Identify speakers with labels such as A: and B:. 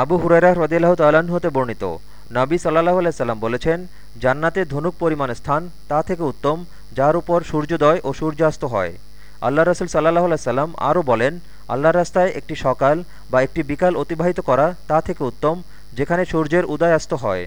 A: আবু হুরাইরাহ হ্রদিল্লাহ তাল্লাহ্ন হতে বর্ণিত। নাবি সাল্লাহ আলাইসাল্লাম বলেছেন, জান্নাতে ধনুক পরিমাণ স্থান, তা থেকে উত্তম, যার উপর সূর্যোদয় ও সূর্যাস্ত হয়। আল্লাহ রসুল সাল্লাহ আলাইসাল্লাম আরও বলেন আল্লাহ রাস্তায় একটি সকাল বা একটি বিকাল অতিবাহিত করা তা থেকে উত্তম, যেখানে সূর্যের উদয়াস্ত হয়।